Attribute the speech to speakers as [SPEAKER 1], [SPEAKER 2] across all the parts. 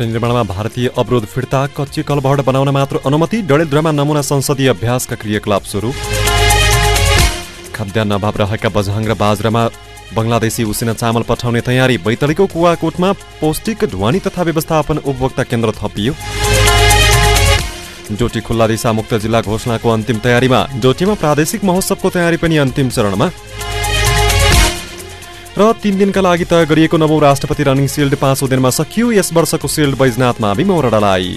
[SPEAKER 1] कलभट निर्माणमा भारतीय अवरोध फिर्ता कच्ची कलभट बनाउन मात्र अनुमति डडेलधुरामा नमुना संसदीय अभ्यासका क्रियाकलाप सुरु। खाद्यान्न अभाव रहेका बझाङ र बाजरामा बङ्गलादेशी उसिना चामल पठाउने तयारी बैतडीको कुवाकोटमा पौष्टिक ढुवानी तथा व्यवस्थापन उपभोक्ता केन्द्र थपियो। डोटी खुल्ला दिशा मुक्त जिल्ला घोषणाको अन्तिम तयारीमा डोटीमा प्रादेशिक महोत्सवको तयारी पनि अन्तिम चरणमा। र तीन दिनका लागि तय गरिएको नवौं राष्ट्रपति रनिङ सिल्ड पाँचौँ दिनमा सकियो यस वर्षको सिल्ड बैजनाथ मावि मोरडालाई।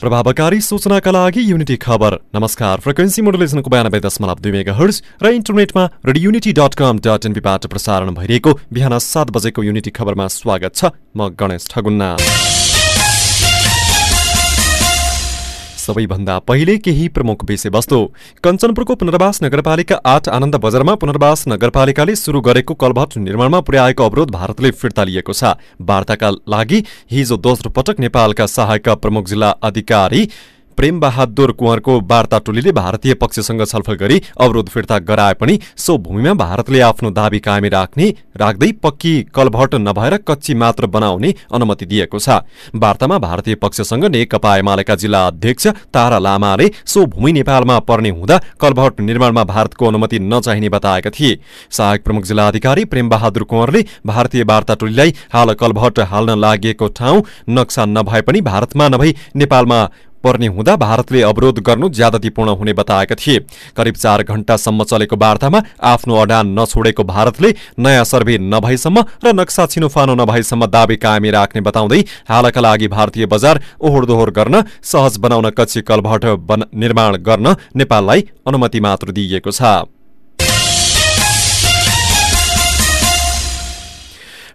[SPEAKER 1] प्रभावकारी सूचनाका लागि युनिटी खबर। नमस्कार फ्रिक्वेन्सी मोडुलेसनको बयानब्बे दशमलव दुई मेगा हर्ज र इन्टरनेटमा radio unity dot com dot एनपीबाट प्रसारण भइरहेको बिहान सात बजेको युनिटी खबरमा स्वागत छ म गणेश ठगुन्ना। सबैभन्दा पहिले केही प्रमुख विषयवस्तु। कञ्चनपुरको पुनर्वास नगरपालिका आठ आनन्द बजारमा पुनर्वास नगरपालिकाले सुरु गरेको कलभट निर्माणमा पुर्याएको अवरोध भारतले फिर्ता लिएको छ। वार्ताका लागि हिजो दोस्रो पटक नेपालका सहायक प्रमुख जिल्ला अधिकारी प्रेम बहादुर कुँवरको वार्ता टोलीले भारतीय पक्षसँग छलफल गरी अवरोध फिर्ता गराए पनि सो भूमिमा भारतले आफ्नो दावी कायमी राख्ने राख्दै पक्की कलभट नभएर कच्ची मात्र बनाउने अनुमति दिएको छ। वार्तामा भारतीय पक्षसँग नेकपा एमालेका जिल्ला अध्यक्ष तारा लामाले सो भूमि नेपालमा पर्ने हुँदा कलभट निर्माणमा भारतको अनुमति नचाहिने बताएका थिए। सहायक प्रमुख जिल्ला अधिकारी प्रेम बहादुर कुँवरले भारतीय वार्ता टोलीलाई हाल कलभट हाल्न लागेको ठाउँ नक्सा नभए पनि भारतमा नभई नेपालमा पर्ने हुँदा भारतले अवरोध गर्नु ज्यादतीपूर्ण हुने बताएका थिए। करिब चार घण्टासम्म चलेको वार्तामा आफ्नो अडान नछोडेको भारतले नयाँ सर्वे नभएसम्म र नक्सा छिनोफानो नभएसम्म दावी कायमी राख्ने बताउँदै हालका लागि भारतीय बजार ओहोर दोहोर गर्न सहज बनाउन कच्ची कलभट निर्माण गर्न नेपाललाई अनुमति मात्र दिइएको छ।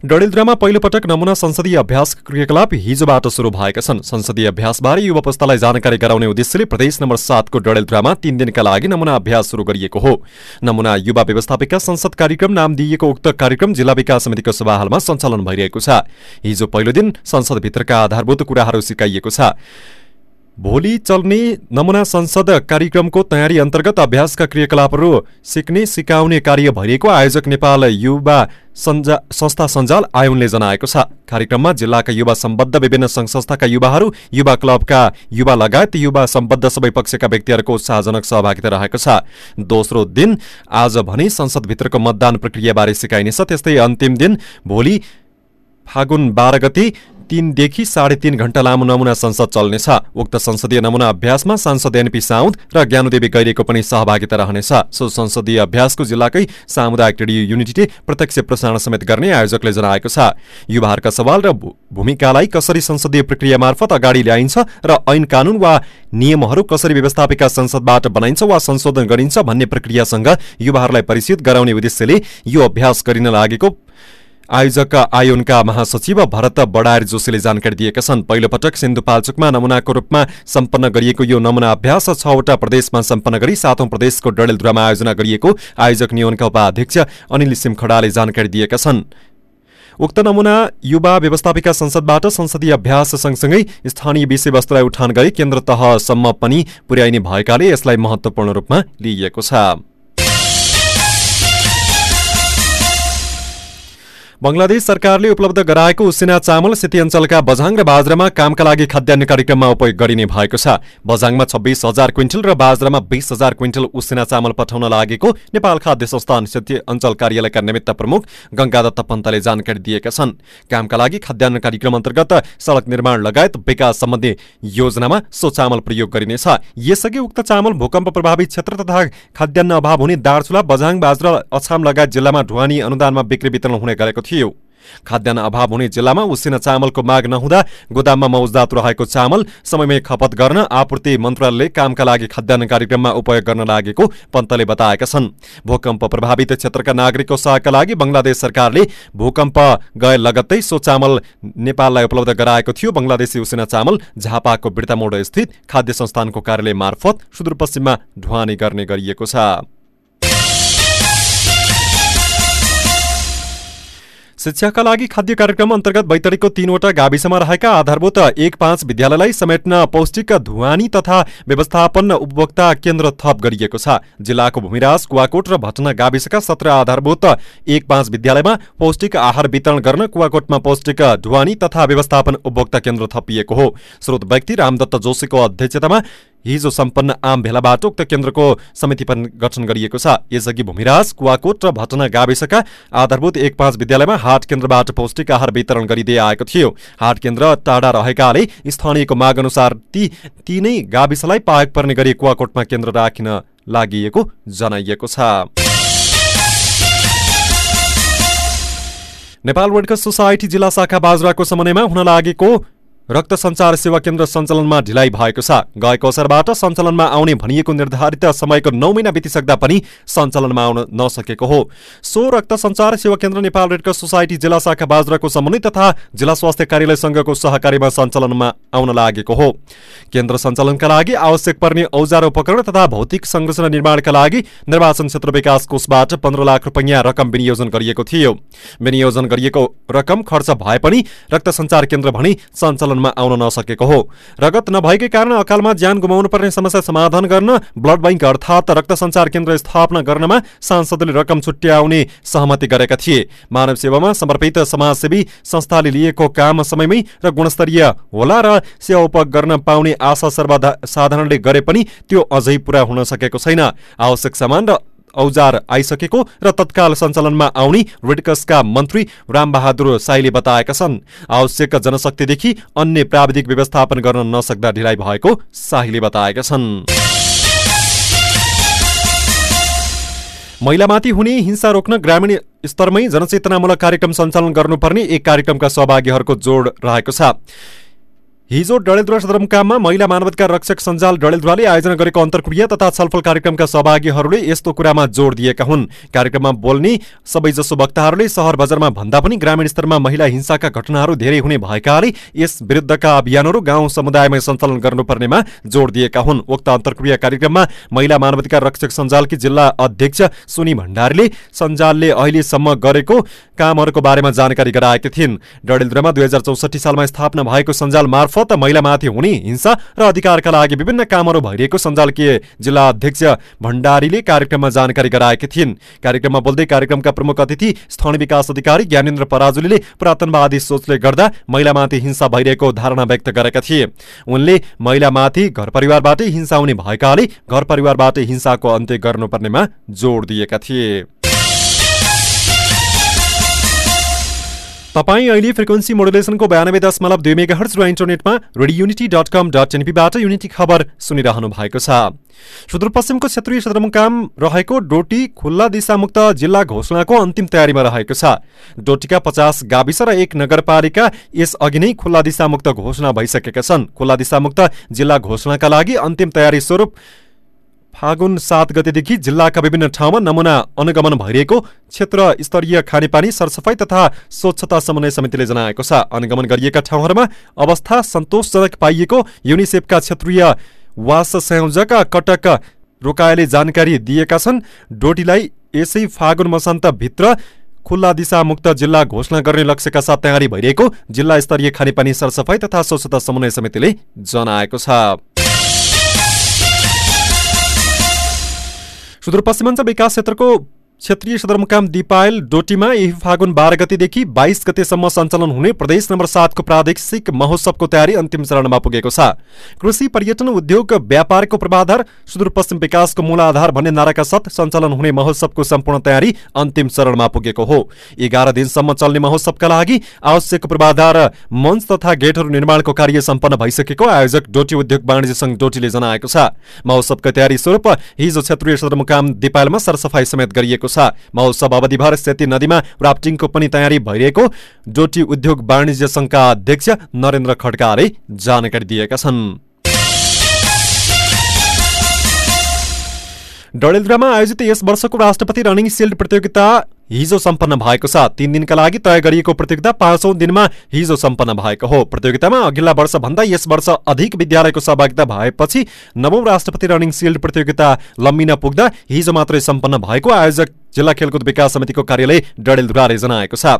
[SPEAKER 1] डडेलधुरामा पहिलोपटक नमुना संसदीय अभ्यास क्रियाकलाप हिजोबाट सुरु भएका छन्। संसदीय अभ्यासबारे युवा पुस्तालाई जानकारी गराउने उद्देश्यले प्रदेश नम्बर सातको डडेलधुरामा तीन दिनका लागि नमुना अभ्यास सुरु गरिएको हो। नमुना युवा व्यवस्थापिका संसद कार्यक्रम नाम दिइएको उक्त कार्यक्रम जिल्ला विकास समितिको सभाहालमा सञ्चालन भइरहेको छ। हिजो पहिलो दिन संसदभित्रका आधारभूत कुराहरू सिकाइएको छ। भोलि चल्ने नमुना संसद कार्यक्रमको तयारी अन्तर्गत अभ्यासका क्रियाकलापहरू सिक्ने सिकाउने कार्य भइरहेको आयोजक नेपाल युवा संस्था सञ्जाल आयोनले जनाएको छ। कार्यक्रममा जिल्लाका युवा सम्बद्ध विभिन्न सङ्घ संस्थाका युवाहरू युवा क्लबका युवा लगायत युवा सम्बद्ध सबै पक्षका व्यक्तिहरूको उत्साहजनक सहभागिता रहेको छ। दोस्रो दिन आज भने संसदभित्रको मतदान प्रक्रियाबारे सिकाइनेछ। त्यस्तै अन्तिम दिन भोलि फागुन बाह्र गति तीनदेखि साढे तीन घण्टा लामो नमुना संसद चल्नेछ। उक्त संसदीय नमुना अभ्यासमा सांसद एनपी साउद र ज्ञानुदेवी गैरेको पनि सहभागिता रहनेछ। सो संसदीय अभ्यासको जिल्लाकै सामुदायिक रेडियो युनिटीले प्रत्यक्ष प्रसारण समेत गर्ने आयोजकले जनाएको छ। युवाहरूका सवाल र भूमिकालाई कसरी संसदीय प्रक्रिया मार्फत अगाडि ल्याइन्छ र ऐन कानून वा नियमहरू कसरी व्यवस्थापिका संसदबाट बनाइन्छ वा संशोधन गरिन्छ भन्ने प्रक्रियासँग युवाहरूलाई परिचित गराउने उद्देश्यले यो अभ्यास गरिन लागेको आयोजक आयोनका महासचिव भरत बडायर जोशीले जानकारी दिएका छन् पहिलोपटक सिन्धुपाल्चोकमा नमुनाको रूपमा सम्पन्न गरिएको यो नमुना अभ्यास छवटा प्रदेशमा सम्पन्न गरी सातौं प्रदेशको डडेलधुरामा आयोजना गरिएको आयोजक नियोनका उपाध्यक्ष अनिल सिमखडाले जानकारी दिएका छन्। उक्त नमुना युवा व्यवस्थापिका संसदबाट संसदीय अभ्यास सँगसँगै स्थानीय विषयवस्तुलाई उठान गरी केन्द्र तहसम्म पनि पुर्याइने भएकाले यसलाई महत्वपूर्ण रूपमा लिइएको छ। बङ्गलादेश सरकारले उपलब्ध गराएको उसिना चामल सेती अञ्चलका बझाङ र बाजरामा कामका लागि खाद्यान्न कार्यक्रममा उपयोग गरिने भएको छ। बझाङमा छब्बिस हजार क्विन्टल र बाजरामा बिस हजार क्विन्टल उसिना चामल पठाउन लागेको नेपाल खाद्य संस्थान सेती अञ्चल कार्यालयका निमित्त प्रमुख गङ्गादत्त पन्तले जानकारी दिएका छन्। कामका लागि खाद्यान्न कार्यक्रम अन्तर्गत सडक निर्माण लगायत विकास सम्बन्धी योजनामा सो चामल प्रयोग गरिनेछ। यसअघि उक्त चामल भूकम्प प्रभावित क्षेत्र तथा खाद्यान्न अभाव हुने दार्चुला बझाङ बाजरा अछाम लगायत जिल्लामा ढुवानी अनुदानमा बिक्री वितरण हुने गरेको खाद्यान्न अभाव हुने जिल्लामा उसिना चामलको माग नहुँदा गोदाममा मौजदात रहेको चामल समयमै खपत गर्न आपूर्ति मन्त्रालयले कामका लागि खाद्यान्न कार्यक्रममा उपयोग गर्न लागेको पन्तले बताएका छन्। भूकम्प प्रभावित क्षेत्रका नागरिकको सहयोगका लागि बङ्गलादेश सरकारले भूकम्प गए लगत्तै सो चामल नेपाललाई उपलब्ध गराएको थियो। बङ्गलादेशी उसिना चामल झापाको बिर्तामोड स्थित खाद्य संस्थानको कार्यालय मार्फत सुदूरपश्चिममा ढुवानी गर्ने गरिएको छ। शिक्षाका लागि खाद्य कार्यक्रम अन्तर्गत बैतडीको तीनवटा गाविसमा रहेका आधारभूत एक पाँच विद्यालयलाई समेट्न पौष्टिक धुवानी तथा व्यवस्थापन उपभोक्ता केन्द्र थप गरिएको छ। जिल्लाको भूमिराज कुवाकोट र भटना गाविसका सत्र आधारभूत एक पाँच विद्यालयमा पौष्टिक आहार वितरण गर्न कुवाकोटमा पौष्टिक ढुवानी तथा व्यवस्थापन उपभोक्ता केन्द्र थपिएको हो। स्रोत व्यक्ति रामदत्त जोशीको अध्यक्षतामा हिजो सम्पन्न आम भेलाबाट उक्त केन्द्रको समिति पनि गठन गरिएको छ। यसअघि भूमिराज कुवाकोट र भटना गाविसका आधारभूत एक पाँच विद्यालयमा हाट केन्द्रबाट पौष्टिक आहार वितरण गरिँदै आएको थियो। हाट केन्द्र टाढा रहेकाले स्थानीयको माग अनुसार ती तीनै गाविसलाई पाएक पर्ने गरी कुवाकोटमा केन्द्र राखिन लागि जनाइएको छ। नेपाल वर्ल्ड सोसाइटी जिल्ला शाखा बाजुराको समन्वयमा हुन लागेको रक्त सञ्चार सेवा केन्द्र सञ्चालनमा ढिलाइ भएको छ। गएको अवसरबाट सञ्चालनमा आउने भनिएको निर्धारित समयको नौ महिना बितिसक्दा पनि सञ्चालनमा आउन नसकेको हो। सो रक्त सञ्चार सेवा केन्द्र नेपाल रेडक्रस सोसाइटी जिल्ला शाखा बाजुराको समन्वय तथा जिल्ला स्वास्थ्य कार्यालयसँगको सहकारीमा सञ्चालनमा आउन लागेको हो। केन्द्र सञ्चालनका लागि आवश्यक पर्ने औजार उपकरण तथा भौतिक संरचना निर्माणका लागि निर्वाचन क्षेत्र विकास कोषबाट पन्ध्र लाख रुपियाँ रकम विनियोजन गरिएको थियो। विनियोजन गरिएको रकम खर्च भए पनि रक्त सञ्चार केन्द्र भनी सञ्चालन सञ्चालनमा आउन नसकेको हो। रगत नभएकै कारण अकालमा ज्यान गुमाउनु पर्ने समस्या समाधान गर्न ब्लड बैंक अर्थात् रक्त सञ्चार केन्द्र स्थापना गर्नमा सांसदले रकम छुट्याउने सहमति गरेका थिए। मानव सेवामा समर्पित समाजसेवी संस्थाले लिएको काम समयमै र गुणस्तरीय होला र सेवा उपभोग गर्न पाउने आशा सर्वसाधारणले गरे पनि त्यो अझै पूरा हुन सकेको छैन। आवश्यक सामान र औजार आइसकेको र तत्काल सञ्चालनमा आउने रेडकसका मन्त्री रामबहादुर साईले बताएका छन्। आवश्यक जनशक्तिदेखि अन्य प्राविधिक व्यवस्थापन गर्न नसक्दा ढिलाइ भएको शाहीले बताएका छन्। महिलामाथि हुने हिंसा रोक्न ग्रामीण स्तरमै जनचेतनामूलक कार्यक्रम सञ्चालन गर्नुपर्ने एक कार्यक्रमका सहभागीहरूको जोड रहेको छ। हिजो डडेलधुरा सदरमुकाममा महिला मानवाधिकार रक्षक सञ्जाल डडेलधुराले आयोजना गरेको अन्तर्क्रिया तथा छलफल कार्यक्रमका सहभागीहरूले यस्तो कुरामा जोड दिएका हुन्। कार्यक्रममा बोल्ने सबैजसो वक्ताहरूले सहर बजारमा भन्दा पनि ग्रामीण स्तरमा महिला हिंसाका घटनाहरू धेरै हुने भएकाले यस विरुद्धका अभियानहरू गाउँ समुदायमा सञ्चालन गर्नुपर्नेमा जोड दिएका हुन्। उक्त अन्तर्क्रिया कार्यक्रममा महिला मानवाधिकार रक्षक सञ्जालकी जिल्ला अध्यक्ष सुनि भण्डारीले सञ्जालले अहिलेसम्म गरेको कामहरूको बारेमा जानकारी गराएकी थिइन्। डडेलधुरामा दुई सालमा स्थापना भएको सञ्जाल मार्फत मार्फत महिलामाथि हुने हिंसा र अधिकारका लागि विभिन्न कामहरू भइरहेको सञ्जालकीय जिल्ला अध्यक्ष भण्डारीले कार्यक्रममा जानकारी गराएकी थिइन्। कार्यक्रममा बोल्दै कार्यक्रमका प्रमुख अतिथि स्थानीय विकास अधिकारी ज्ञानेन्द्र पराजुलीले पुरातनवादी सोचले गर्दा महिलामाथि हिंसा भइरहेको धारणा व्यक्त गरेका थिए। उनले महिलामाथि घर परिवारबाटै हिंसा हुने भएकाले घर परिवारबाटै हिंसाको अन्त्य गर्नुपर्नेमा जोड दिएका थिए। तपाईँ अहिले फ्रिक्वेन्सी मोडुलेसनको बयानब्बे दशमलव दुई मेगा हर्च र इन्टरनेटमा radio Unity dot com dot एनपीबाट unity खबर सुनिरहनु भएको छ। सुदूरपश्चिमको क्षेत्रीय सदरमुकाम रहेको डोटी खुल्ला दिशामुक्त जिल्ला घोषणाको अन्तिम तयारीमा रहेको छ। डोटीका पचास गाविस र एक नगरपालिका यस अघि नै खुल्ला दिशामुक्त घोषणा भइसकेका छन्। खुल्ला दिशामुक्त जिल्ला घोषणाका लागि अन्तिम तयारी स्वरूप फागुन सात गतेदेखि जिल्लाका विभिन्न ठाउँमा नमुना अनुगमन भइरहेको क्षेत्र स्तरीय खानेपानी सरसफाई तथा स्वच्छता समन्वय समितिले जनाएको छ। अनुगमन गरिएका ठाउँहरूमा अवस्था सन्तोषजनक पाइएको युनिसेफका क्षेत्रीय वास संयोजक कटक रोकायले जानकारी दिएका छन्। डोटीलाई यसै फागुन मसान्तभित्र खुल्ला दिशा मुक्त जिल्ला घोषणा गर्ने लक्ष्यका साथ तयारी भइरहेको जिल्ला स्तरीय खानेपानी सरसफाई तथा स्वच्छता समन्वय समितिले जनाएको छ। सुदूरपश्चिमाञ्चल विकास क्षेत्रको क्षेत्रीय सदरमुकाम दिपायल डोटीमा यही फागुन बाह्र गतेदेखि बाइस गतेसम्म सञ्चालन हुने प्रदेश नम्बर सातको प्रादेशिक महोत्सवको तयारी अन्तिम चरणमा पुगेको छ। कृषि पर्यटन उद्योग व्यापारको पूर्वाधार सुदूरपश्चिम विकासको मूलाधार भन्ने नाराका साथ सञ्चालन हुने महोत्सवको सम्पूर्ण तयारी अन्तिम चरणमा पुगेको हो। एघार दिनसम्म चल्ने महोत्सवका लागि आवश्यक पूर्वाधार मञ्च तथा गेटहरू निर्माणको कार्य सम्पन्न भइसकेको आयोजक डोटी उद्योग वाणिज्य संघ डोटीले जनाएको छ। महोत्सवको तयारी स्वरूप हिजो क्षेत्रीय सदरमुकाम दिपायलमा सरसफाई समेत गरिएको छ। महोत्सव अवधिभर सेती नदीमा राफ्टिङको पनि तयारी भइरहेको डोटी उद्योग वाणिज्य संघका अध्यक्ष नरेन्द्र खड्काले जानकारी दिएका छन्। डडेलधुरामा आयोजित यस वर्षको राष्ट्रपति रनिङ सिल्ड प्रतियोगिता हिजो सम्पन्न भएको छ तीन दिनका लागि तय गरिएको प्रतियोगिता पाँचौं दिनमा हिजो सम्पन्न भएको हो। प्रतियोगितामा अघिल्ला वर्षभन्दा यस वर्ष अधिक विद्यालयको सहभागिता भएपछि नवौं राष्ट्रपति रनिङ सिल्ड प्रतियोगिता लम्बिन पुग्दा हिजो मात्रै सम्पन्न भएको आयोजक जिल्ला खेलकुद विकास समितिको कार्यालय डडेलधुराले जनाएको छ।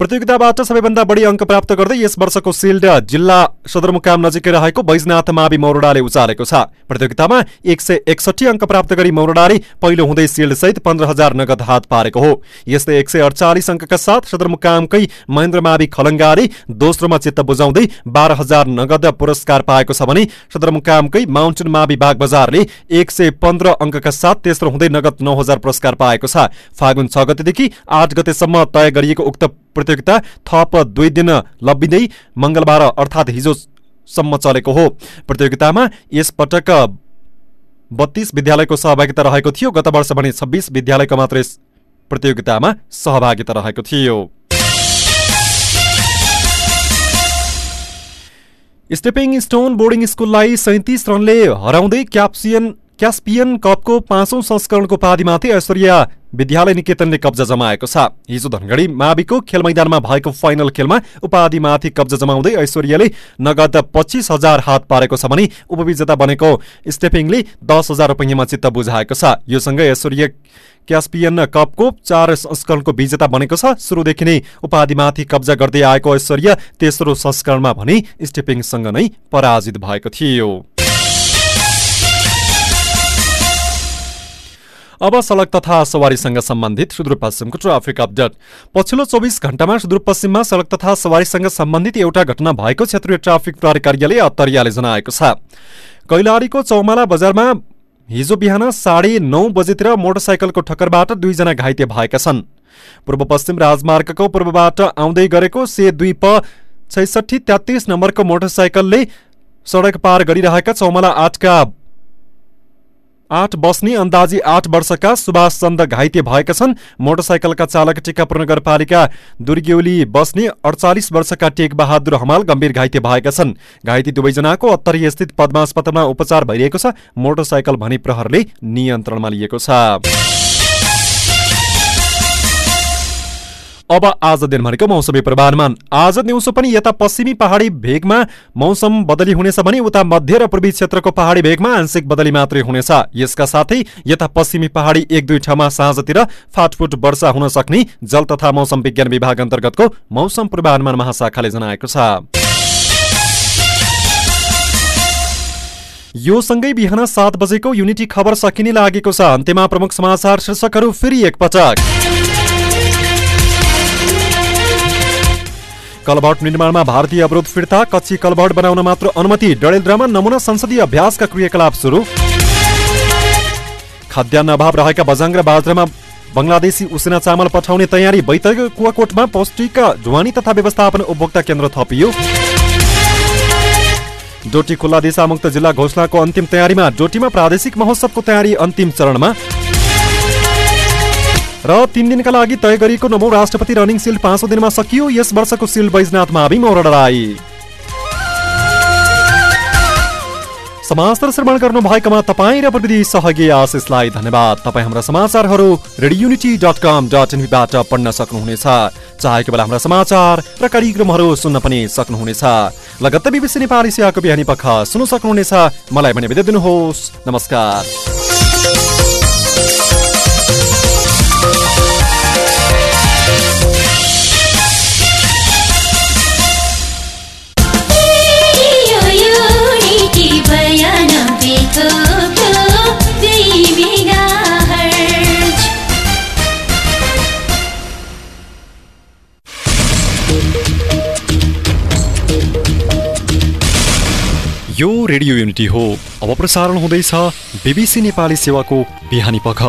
[SPEAKER 1] प्रतियोगिताबाट सबैभन्दा बढी अङ्क प्राप्त गर्दै यस वर्षको सिल्ड जिल्ला सदरमुकाम नजिकै रहेको बैजनाथ मावि मौरडाले उचालेको छ। प्रतियोगितामा एक सय एकसठी अङ्क प्राप्त गरी मौरडाले पहिलो हुँदै सिल्ड सहित पन्ध्र हजार नगद हात पारेको हो। यस्तै एक सय अडचालिस अङ्कका साथ सदरमुकामकै महेन्द्र मावि खलङ्गाले दोस्रोमा चित्त बुझाउँदै बाह्र हजार नगद पुरस्कार पाएको छ भने सदरमुकामकै माउन्टेन मावि बाग बजारले एक सय पन्ध्र अङ्कका साथ तेस्रो हुँदै नगद नौ हजार पुरस्कार पाएको छ। फागुन छ गतेदेखि आठ गतेसम्म तय गरिएको उक्त प्रतियोगिता थप दुई दिन लब्बिँदै मंगलबार अर्थात् हिजोसम्म चलेको हो। प्रतियोगितामा यसपटक बत्तीस विद्यालयको सहभागिता रहेको थियो। गत वर्ष भने छब्बिस विद्यालयको मात्रै प्रतियोगितामा सहभागिता रहेको थियो। स्टेपिङ स्टोन बोर्डिङ स्कुललाई सैतिस रनले हराउँदै क्याप्सियन क्यास्पियन कपको पाँचौं संस्करणको उपाधिमाथि ऐश्वर्या विद्यालय निकेतनले कब्जा जमाएको छ। हिजो धनगढी माविको खेल मैदानमा भएको फाइनल खेलमा उपाधिमाथि कब्जा जमाउँदै ऐश्वर्याले नगद पच्चिस हजार हात पारेको छ भने उपविजेता बनेको स्टेपिङले दस हजार रुपियाँमा चित्त बुझाएको छ। यो सँगै ऐश्वर्य क्यास्पियन कपको चार संस्करणको विजेता बनेको छ। सुरुदेखि नै उपाधिमाथि कब्जा गर्दै आएको ऐश्वर्य तेस्रो संस्करणमा भने स्टेपिङसँग नै पराजित भएको थियो। अब सडक तथा सवारीसँग सम्बन्धित सुदूरपश्चिमको ट्राफिक अपडेट। पछिल्लो चौबिस घण्टामा सुदूरपश्चिममा सडक तथा सवारीसँग सम्बन्धित एउटा घटना भएको क्षेत्रीय ट्राफिक प्रहरी कार्यालय अत्तरियाले जनाएको छ। कैलालीको चौमाला बजारमा हिजो बिहान साढे नौ बजेतिर मोटरसाइकलको ठक्करबाट दुईजना घाइते भएका छन्। पूर्व पश्चिम राजमार्गको पूर्वबाट आउँदै गरेको से दुई प छैसठी तेत्तिस नम्बरको मोटरसाइकलले सडक पार गरिरहेका चौमाला आठका आठ बस्ने अन्दाजी आठ वर्षका सुभाष चन्द घाइते भएका छन्। मोटरसाइकलका चालक टिकापुर नगरपालिका दुर्ग्यौली बस्ने अडचालिस वर्षका टेक बहादुर हमाल गम्भीर घाइते भएका छन्। घाइते दुवैजनाको अत्तरी स्थित पद्मा अस्पतालमा उपचार भइरहेको छ। मोटरसाइकल भनी प्रहरले नियन्त्रणमा लिएको छ। अब आज दिनभरिको मौसमी पूर्वानुमान। आज दिउँसो पनि यता पश्चिमी पहाडी भेगमा मौसम बदली हुनेछ भने उता मध्य र पूर्वी क्षेत्रको पहाडी भेगमा आंशिक बदली मात्रै हुनेछ। यसका साथै यता पश्चिमी पहाडी एक दुई ठाउँमा साँझतिर फाटफुट वर्षा हुन सक्ने जल तथा मौसम विज्ञान विभाग अन्तर्गतको मौसम पूर्वानुमान महाशाखाले जनाएको छ। यो सँगै बिहान सात बजेको युनिटी खबर सकिने लागेको छ। अन्त्यमा प्रमुख समाचार शीर्षकहरू फेरि एकपटक। कलभट निर्माणमा भारतीय अवरोध फिर्ता कच्ची कलभट बनाउन मात्र अनुमति डडेलद्रामा नमुना संसदीय अभ्यासका क्रियाकलाप सुरु। खाद्यान्न अभाव रहेका बजाङ र बाज्रामा बङ्गलादेशी उसिना चामल पठाउने तयारी बैतरको कुवाकोटमा पौष्टिक ढुवानी तथा व्यवस्थापन उपभोक्ता केन्द्र थपियो। डोटी खुल्ला दिशामुक्त जिल्ला घोषणाको अन्तिम तयारीमा डोटीमा प्रादेशिक महोत्सवको तयारी अन्तिम चरणमा। र तीन दिनका लागि तय गरिएको नवौं राष्ट्रपति रनिङ सिल्ड पाँचौं दिनमा सकियो। यस वर्षको सिल्ड बैजनाथमा मावि मौरडाई समाचार श्रवण गर्नु भएकोमा तपाईँ र प्रविधि सहयोगी आशिषलाई धन्यवाद। तपाईँ हाम्रा समाचारहरू रेडियोनिटी डट कम डट एनपीबाट पढ्न सक्नुहुनेछ। चाहेको बेला हाम्रा समाचार र कार्यक्रमहरू सुन्न पनि सक्नुहुनेछ। लगत्त बिबिसी नेपाली सेवाको बिहानी पख सुन्न सक्नुहुनेछ। मलाई भने बिदा दिनुहोस्। नमस्कार। रेडियो युनिटी हो। अब प्रसारण हुँदैछ। बिबिसी नेपाली सेवाको बिहानी पख।